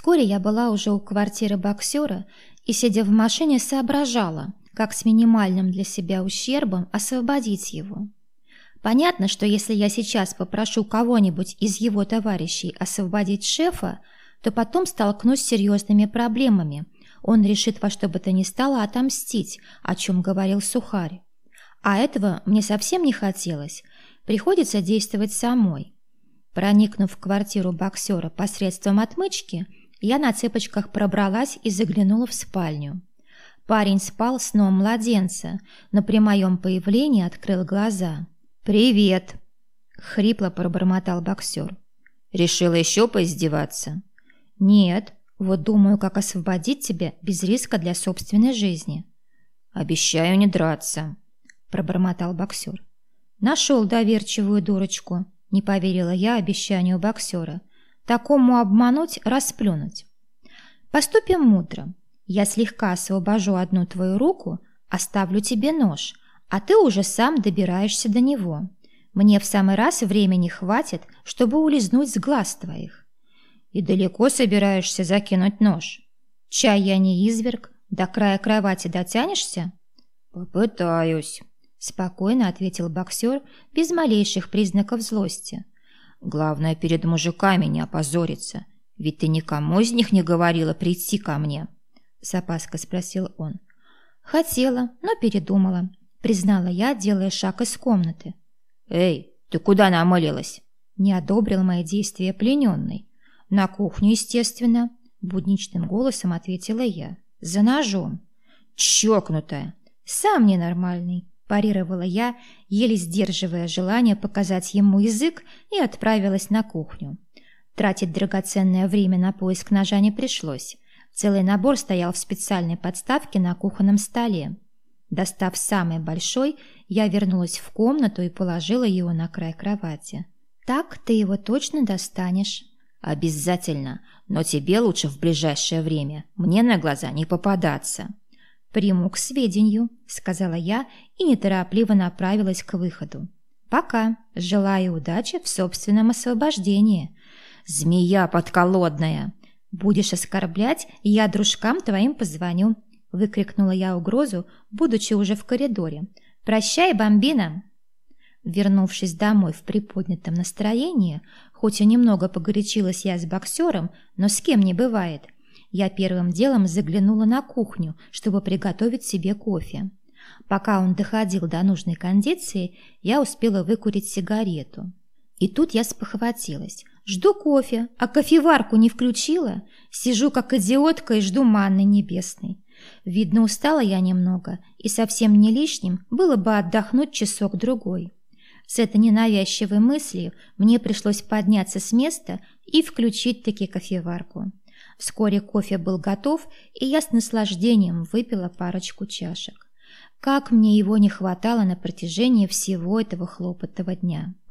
Вскоре я была уже у квартиры боксера и, сидя в машине, соображала, как с минимальным для себя ущербом освободить его. Понятно, что если я сейчас попрошу кого-нибудь из его товарищей освободить шефа, то потом столкнусь с серьезными проблемами. Он решит во что бы то ни стало отомстить, о чем говорил Сухарь. А этого мне совсем не хотелось. Приходится действовать самой. Проникнув в квартиру боксера посредством отмычки, я на цепочках пробралась и заглянула в спальню. Парень спал сном младенца, но при моем появлении открыл глаза. «Привет!» — хрипло пробормотал боксер. «Решила еще поиздеваться?» «Нет, вот думаю, как освободить тебя без риска для собственной жизни». «Обещаю не драться», — пробормотал боксер. «Нашел доверчивую дурочку», — не поверила я обещанию боксера. «Такому обмануть, расплюнуть». «Поступим мудро. Я слегка освобожу одну твою руку, оставлю тебе нож, а ты уже сам добираешься до него. Мне в самый раз времени хватит, чтобы улизнуть с глаз твоих. И далеко собираешься закинуть нож? Чай я не изверг, до края кровати дотянешься? Попытаюсь, спокойно ответил боксер без малейших признаков злости. Главное, перед мужиками не опозориться, ведь ты никому из них не говорила прийти ко мне. — с опаской спросил он. «Хотела, но передумала», — признала я, делая шаг из комнаты. «Эй, ты куда намылилась?» Не одобрил мои действия плененный. «На кухню, естественно», — будничным голосом ответила я. «За ножом». «Чокнутая!» «Сам ненормальный», — парировала я, еле сдерживая желание показать ему язык, и отправилась на кухню. Тратить драгоценное время на поиск ножа не пришлось. Целый набор стоял в специальной подставке на кухонном столе. Достав самый большой, я вернулась в комнату и положила его на край кровати. «Так ты его точно достанешь?» «Обязательно, но тебе лучше в ближайшее время мне на глаза не попадаться». «Приму к сведению», — сказала я и неторопливо направилась к выходу. «Пока. Желаю удачи в собственном освобождении». «Змея подколодная!» «Будешь оскорблять, я дружкам твоим позвоню», — выкрикнула я угрозу, будучи уже в коридоре. «Прощай, бомбина!» Вернувшись домой в приподнятом настроении, хоть и немного погорячилась я с боксером, но с кем не бывает, я первым делом заглянула на кухню, чтобы приготовить себе кофе. Пока он доходил до нужной кондиции, я успела выкурить сигарету. И тут я спохватилась. Жду кофе, а кофеварку не включила. Сижу как идиотка и жду манны небесной. Видно, устала я немного, и совсем не лишним было бы отдохнуть часок-другой. С этой ненавязчивой мыслью мне пришлось подняться с места и включить-таки кофеварку. Вскоре кофе был готов, и я с наслаждением выпила парочку чашек. Как мне его не хватало на протяжении всего этого хлопотного дня.